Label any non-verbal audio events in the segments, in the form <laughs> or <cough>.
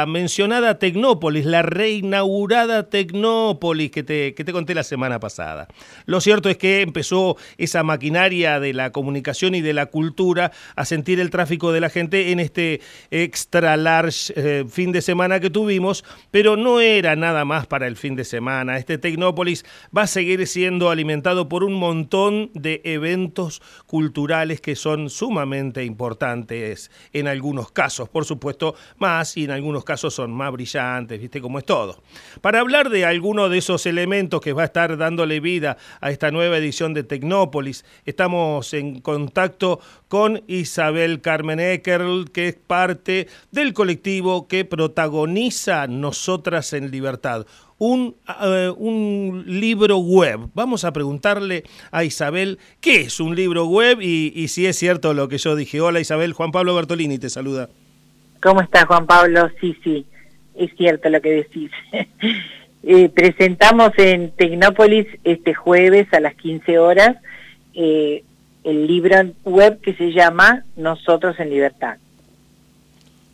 la mencionada Tecnópolis, la reinaugurada Tecnópolis que te, que te conté la semana pasada. Lo cierto es que empezó esa maquinaria de la comunicación y de la cultura a sentir el tráfico de la gente en este extra large eh, fin de semana que tuvimos, pero no era nada más para el fin de semana. Este Tecnópolis va a seguir siendo alimentado por un montón de eventos culturales que son sumamente importantes en algunos casos, por supuesto, más y en algunos casos son más brillantes, ¿viste cómo es todo? Para hablar de alguno de esos elementos que va a estar dándole vida a esta nueva edición de Tecnópolis, estamos en contacto con Isabel Carmen Eckerl, que es parte del colectivo que protagoniza Nosotras en Libertad. Un, un, libro web. Vamos a preguntarle a Isabel qué es un libro web y si es cierto lo que yo dije. Hola Isabel, Juan Pablo Bertolini te saluda. ¿Cómo estás, Juan Pablo? Sí, sí, es cierto lo que decís. <laughs> eh, presentamos en Tecnópolis este jueves a las 15 horas eh, el libro web que se llama Nosotros en Libertad.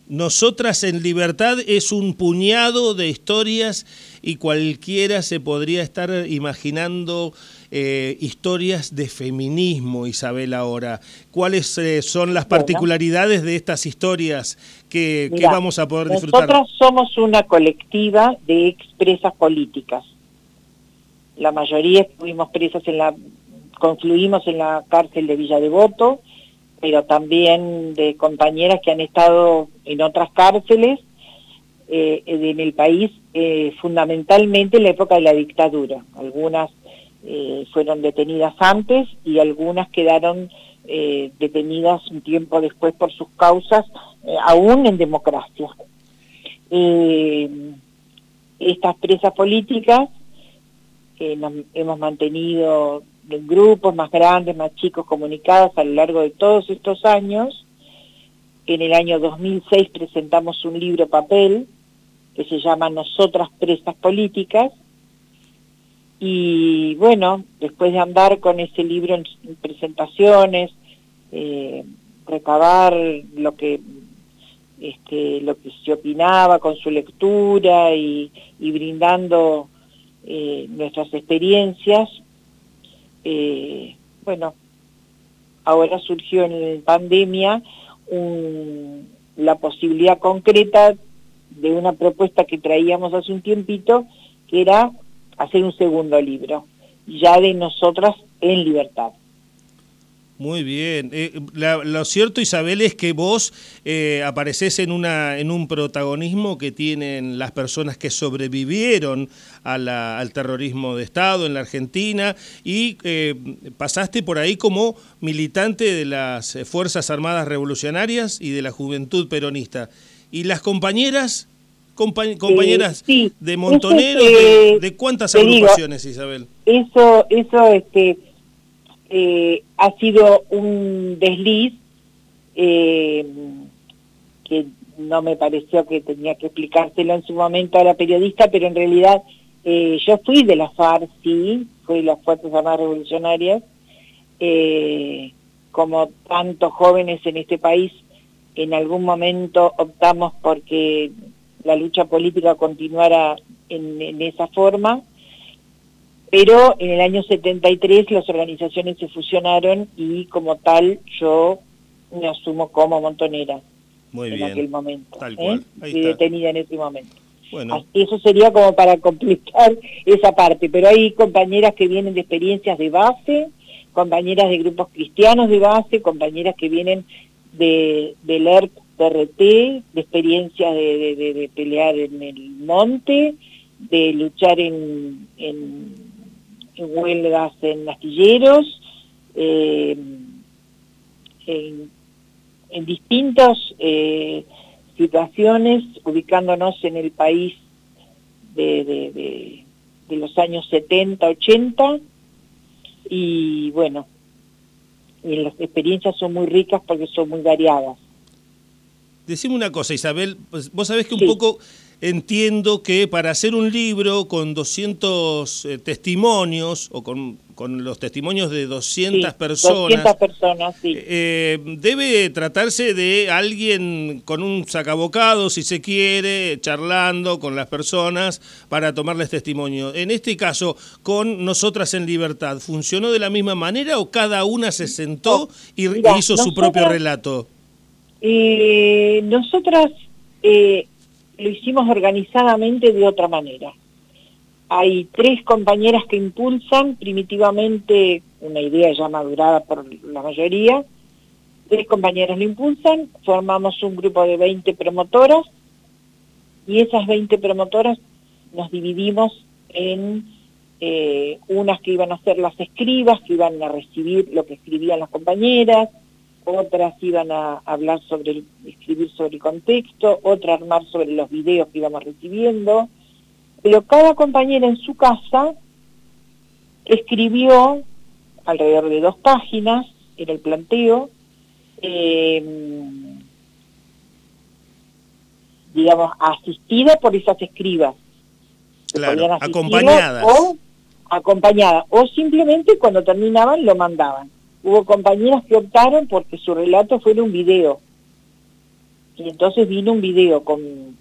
Nosotras en Libertad es un puñado de historias y cualquiera se podría estar imaginando eh, historias de feminismo, Isabel, ahora. ¿Cuáles eh, son las particularidades bueno. de estas historias que, Mirá, que, vamos a poder disfrutar? Nosotros somos una colectiva de expresas políticas. La mayoría estuvimos presas en la, confluimos en la cárcel de Villa Devoto, pero también de compañeras que han estado en otras cárceles eh, en el país, eh, fundamentalmente en la época de la dictadura. Algunas eh, fueron detenidas antes y algunas quedaron eh, detenidas un tiempo después por sus causas, eh, aún en democracia. estas presas políticas hemos mantenido en grupos más grandes, más chicos, comunicados a lo largo de todos estos años. En el año 2006 presentamos un libro papel que se llama Nosotras Presas Políticas, y bueno, después de andar con ese libro en, en presentaciones, eh, recabar lo que este, lo que se opinaba con su lectura y, brindando eh, nuestras experiencias, eh, bueno, ahora surgió en pandemia un, la posibilidad concreta de una propuesta que traíamos hace un tiempito, que era hacer un segundo libro, ya de nosotras en libertad. Muy bien. Eh, lo cierto, Isabel, es que vos eh, apareces en, una, en un protagonismo que tienen las personas que sobrevivieron al terrorismo de Estado en la Argentina y eh, pasaste por ahí como militante de las Fuerzas Armadas Revolucionarias y de la Juventud Peronista. ¿Y las compañeras Compañeras eh, sí, de montoneros, de, de, cuántas agrupaciones, digo, Isabel? Eso, eso este, eh, ha sido un desliz eh, que no me pareció que tenía que explicárselo en su momento a la periodista, pero en realidad eh, yo fui de la FARC, sí, fui de las Fuerzas Armadas Revolucionarias, eh, como tantos jóvenes en este país, en algún momento optamos porque la lucha política continuara en, en, esa forma, pero en el año 73 las organizaciones se fusionaron y como tal yo me asumo como montonera Muy en bien. aquel momento, tal ¿eh? cual. Ahí está. detenida en ese momento. Bueno. Eso sería como para completar <laughs> esa parte, pero hay compañeras que vienen de experiencias de base, compañeras de grupos cristianos de base, compañeras que vienen de, del ERP TRT, de experiencias de, de, pelear en el monte, de luchar en, huelgas en astilleros, eh, en, distintas eh, situaciones, ubicándonos en el país de, de, de los años 70, 80, y bueno, y las experiencias son muy ricas porque son muy variadas. Decime una cosa, Isabel, pues, vos sabés que un poco entiendo que para hacer un libro con 200 eh, testimonios o con, los testimonios de 200 personas, personas eh, debe tratarse de alguien con un sacabocado, si se quiere, charlando con las personas para tomarles testimonio. En este caso, con Nosotras en Libertad, ¿funcionó de la misma manera o cada una se sentó y hizo su propio relato? Eh, nosotras eh, lo hicimos organizadamente de otra manera. Hay tres compañeras que impulsan primitivamente, una idea ya madurada por la mayoría, tres compañeras lo impulsan, formamos un grupo de 20 promotoras y esas 20 promotoras nos dividimos en eh, unas que iban a ser las escribas, que iban a recibir lo que escribían las compañeras, otras iban a hablar sobre, el, escribir sobre el contexto, otras armar sobre los videos que íbamos recibiendo, pero cada compañera en su casa escribió alrededor de dos páginas, en el planteo, em, digamos, asistida por esas escribas. Claro, acompañadas. O acompañadas, o simplemente cuando terminaban lo mandaban hubo compañeras que optaron porque su relato fuera un video. Y entonces vino un video con,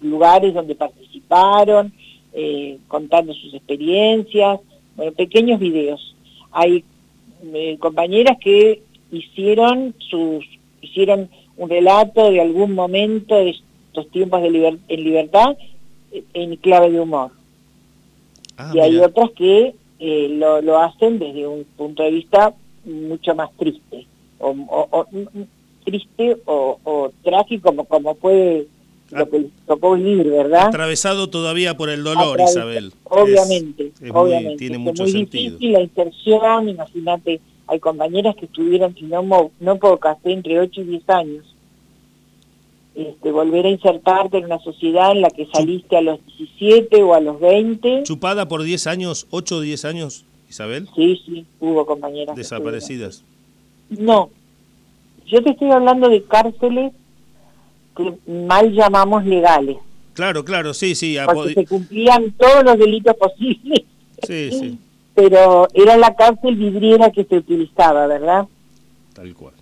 lugares donde participaron, eh, contando sus experiencias, bueno, pequeños videos. Hay eh, compañeras que hicieron sus hicieron un relato de algún momento de estos tiempos de en libertad eh, en clave de humor. Ah, y hay otras que eh, lo, lo, hacen desde un punto de vista mucho más triste, o, triste o, trágico como, como fue lo ah. que les tocó vivir, ¿verdad? Atravesado todavía por el dolor, Isabel. Obviamente, obviamente. tiene mucho muy difícil la inserción, imagínate, hay compañeras que estuvieron, si no, no pocas, entre 8 y 10 años, este, volver a insertarte en una sociedad en la que saliste a los 17 o a los 20. ¿Chupada por 10 años, 8 o 10 años, Isabel? Sí, sí, hubo compañeras. ¿Desaparecidas? No, yo te estoy hablando de cárceles que mal llamamos legales. Claro, claro, sí, sí. Porque se cumplían todos los delitos posibles. Sí, sí. Pero era la cárcel vidriera que se utilizaba, ¿verdad? Tal cual.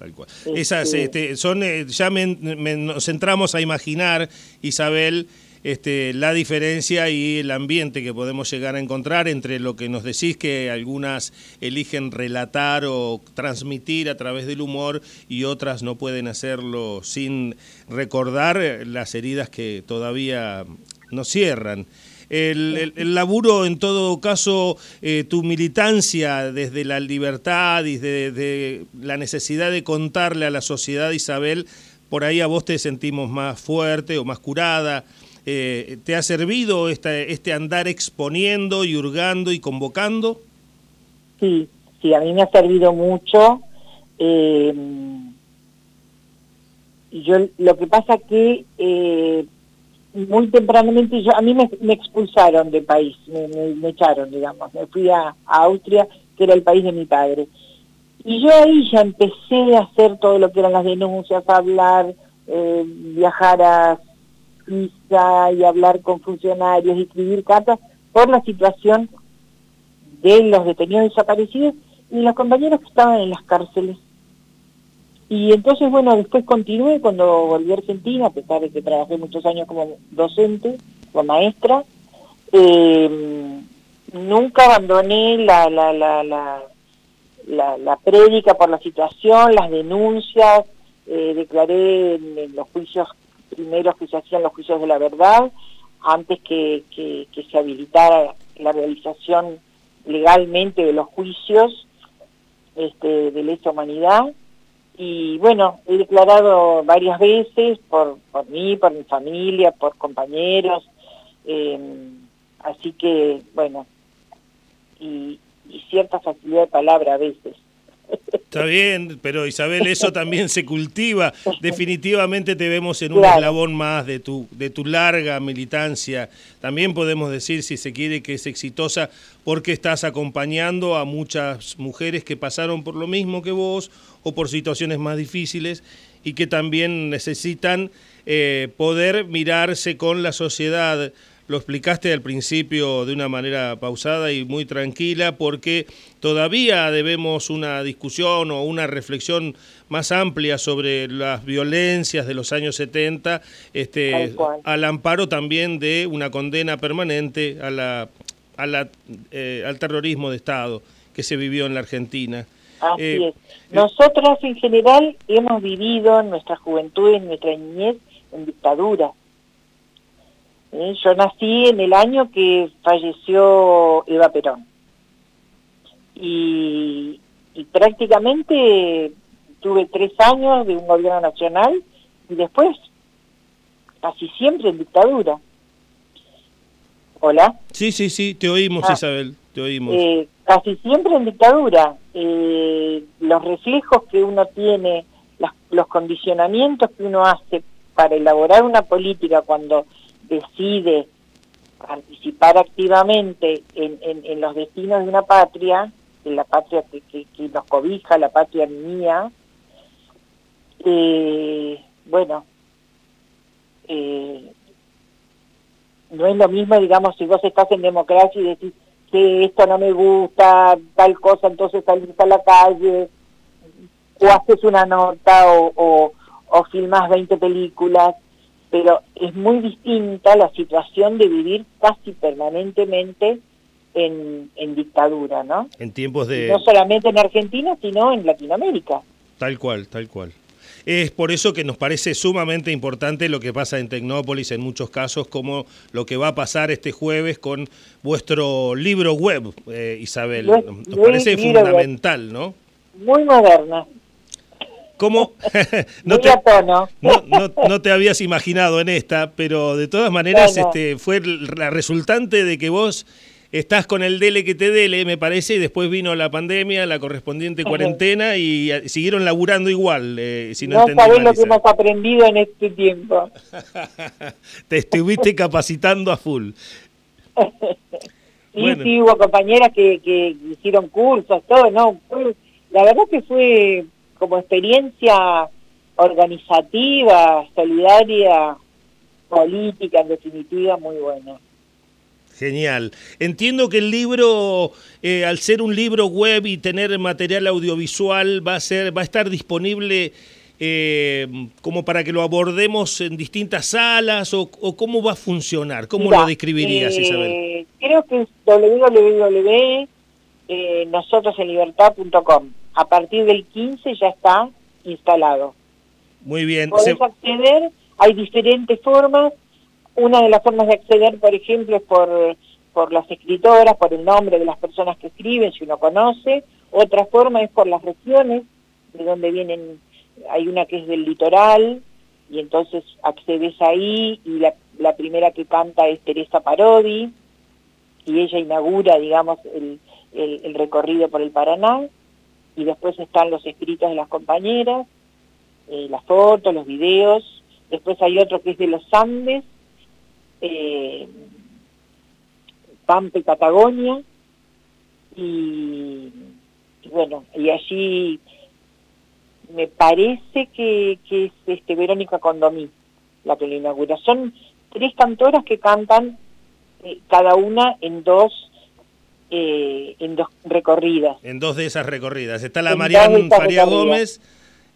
Tal cual. Esas este, son, eh, ya nos centramos a imaginar, Isabel, este, la diferencia y el ambiente que podemos llegar a encontrar entre lo que nos decís que algunas eligen relatar o transmitir a través del humor y otras no pueden hacerlo sin recordar las heridas que todavía nos cierran. El, laburo, en todo caso, eh, tu militancia desde la libertad y desde la necesidad de contarle a la sociedad, Isabel, por ahí a vos te sentimos más fuerte o más curada. Eh, ¿Te ha servido este, este andar exponiendo y hurgando y convocando? Sí, sí, a mí me ha servido mucho. Eh, yo lo que pasa que eh, muy tempranamente yo a mí me, expulsaron del país, me, echaron, digamos, me fui a, Austria, que era el país de mi padre. Y yo ahí ya empecé a hacer todo lo que eran las denuncias, a hablar, eh, viajar a Suiza y hablar con funcionarios escribir cartas por la situación de los detenidos desaparecidos y los compañeros que estaban en las cárceles. Y entonces, bueno, después continué cuando volví a Argentina, a pesar de que trabajé muchos años como docente, como maestra, eh, nunca abandoné la, la, la, la, la, prédica por la situación, las denuncias, eh, declaré en, los juicios primeros que se hacían los juicios de la verdad, antes que, que se habilitara la realización legalmente de los juicios este, de lesa humanidad y bueno, he declarado varias veces por, por mí, por mi familia, por compañeros, em, así que bueno, y, cierta facilidad de palabra a veces, <laughs> Está bien, pero Isabel, eso también se cultiva. Definitivamente te vemos en un eslabón más de tu, de tu larga militancia. También podemos decir, si se quiere, que es exitosa porque estás acompañando a muchas mujeres que pasaron por lo mismo que vos o por situaciones más difíciles y que también necesitan eh, poder mirarse con la sociedad lo explicaste al principio de una manera pausada y muy tranquila, porque todavía debemos una discusión o una reflexión más amplia sobre las violencias de los años 70, este, al amparo también de una condena permanente a la, a la, eh, al terrorismo de Estado que se vivió en la Argentina. Así eh, es. Nosotras en general hemos vivido en nuestra juventud, en nuestra niñez, en dictadura ¿eh? Yo nací en el año que falleció Eva Perón. Y, prácticamente tuve tres años de un gobierno nacional y después casi siempre en dictadura. Hola. Sí, sí, sí, te oímos ah. Isabel, te oímos. Eh, casi siempre en dictadura. Eh, los reflejos que uno tiene, los condicionamientos que uno hace para elaborar una política cuando decide participar activamente en, los destinos de una patria, de la patria que, nos cobija, la patria mía, eh, bueno, eh, no es lo mismo, digamos, si vos estás en democracia y decís que esto no me gusta, tal cosa, entonces salís a la calle, o haces una nota, o filmas 20 películas, pero es muy distinta la situación de vivir casi permanentemente en, dictadura, ¿no? En tiempos de... No solamente en Argentina, sino en Latinoamérica. Tal cual, tal cual. Es por eso que nos parece sumamente importante lo que pasa en Tecnópolis en muchos casos, como lo que va a pasar este jueves con vuestro libro web, eh, Isabel. Nos parece fundamental, ¿no? Muy moderna. ¿Cómo? <laughs> <laughs> no, te, no, te habías imaginado en esta, pero de todas maneras este, fue la resultante de que vos estás con el dele que te dele, me parece, y después vino la pandemia, la correspondiente cuarentena, y siguieron laburando igual. Eh, si no no sabés lo que hemos aprendido en este tiempo. <laughs> te estuviste capacitando a full. sí, sí, hubo compañeras que, que hicieron cursos, todo, ¿no? La verdad que fue como experiencia organizativa, solidaria, política, en definitiva, muy buena. Genial. Entiendo que el libro, eh, al ser un libro web y tener material audiovisual, va a ser, va a estar disponible eh, como para que lo abordemos en distintas salas o, cómo va a funcionar. ¿Cómo lo describirías, eh, Isabel? Creo que es www.nosotrosenlibertad.com a partir del 15 ya está instalado. Muy bien. Podés acceder, hay diferentes formas. Una de las formas de acceder, por ejemplo, es por, por las escritoras, por el nombre de las personas que escriben, si uno conoce. Otra forma es por las regiones, de donde vienen, hay una que es del litoral, y entonces accedes ahí, y la, la primera que canta es Teresa Parodi, y ella inaugura, digamos, el, el, el recorrido por el Paraná y después están los escritos de las compañeras, eh, las fotos, los videos, después hay otro que es de los Andes, eh, Pampa y Patagonia, y, bueno, y allí me parece que, que es este Verónica Condomí la que lo inaugura. Son tres cantoras que cantan eh, cada una en dos eh, en dos recorridas. En dos de esas recorridas. Está la Mariana Faría Gómez.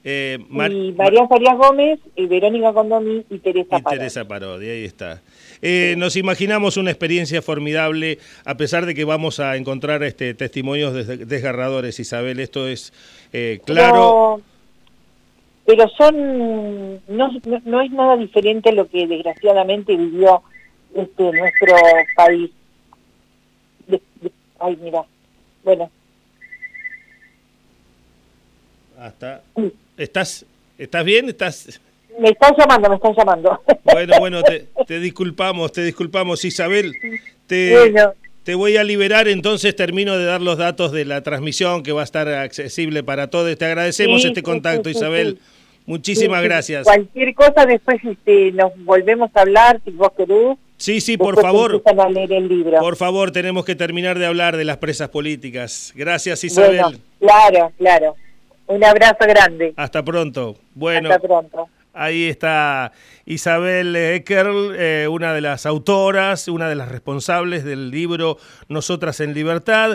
Eh, María Farías Gómez, y Verónica Condomi y Teresa Parodi. Teresa Parodi, ahí está. Eh, nos imaginamos una experiencia formidable, a pesar de que vamos a encontrar este testimonios desgarradores, Isabel, esto es eh, claro. Pero, son, no, no, es nada diferente a lo que desgraciadamente vivió este nuestro país Ay, mira. Bueno. Hasta. ¿Estás, ¿Estás bien? ¿Estás.? Me están llamando, me están llamando. <laughs> Bueno, bueno, te, disculpamos, te disculpamos, Isabel. Te, Te voy a liberar, entonces termino de dar los datos de la transmisión que va a estar accesible para todos. Te agradecemos este contacto, Isabel. Muchísimas gracias. Cualquier cosa después este, nos volvemos a hablar, si vos querés. Sí, sí, por favor. Por favor, tenemos que terminar de hablar de las presas políticas. Gracias, Isabel. claro, claro. Un abrazo grande. Hasta pronto. Bueno. Hasta pronto. Ahí está Isabel Eckerl, eh, una de las autoras, una de las responsables del libro Nosotras en Libertad.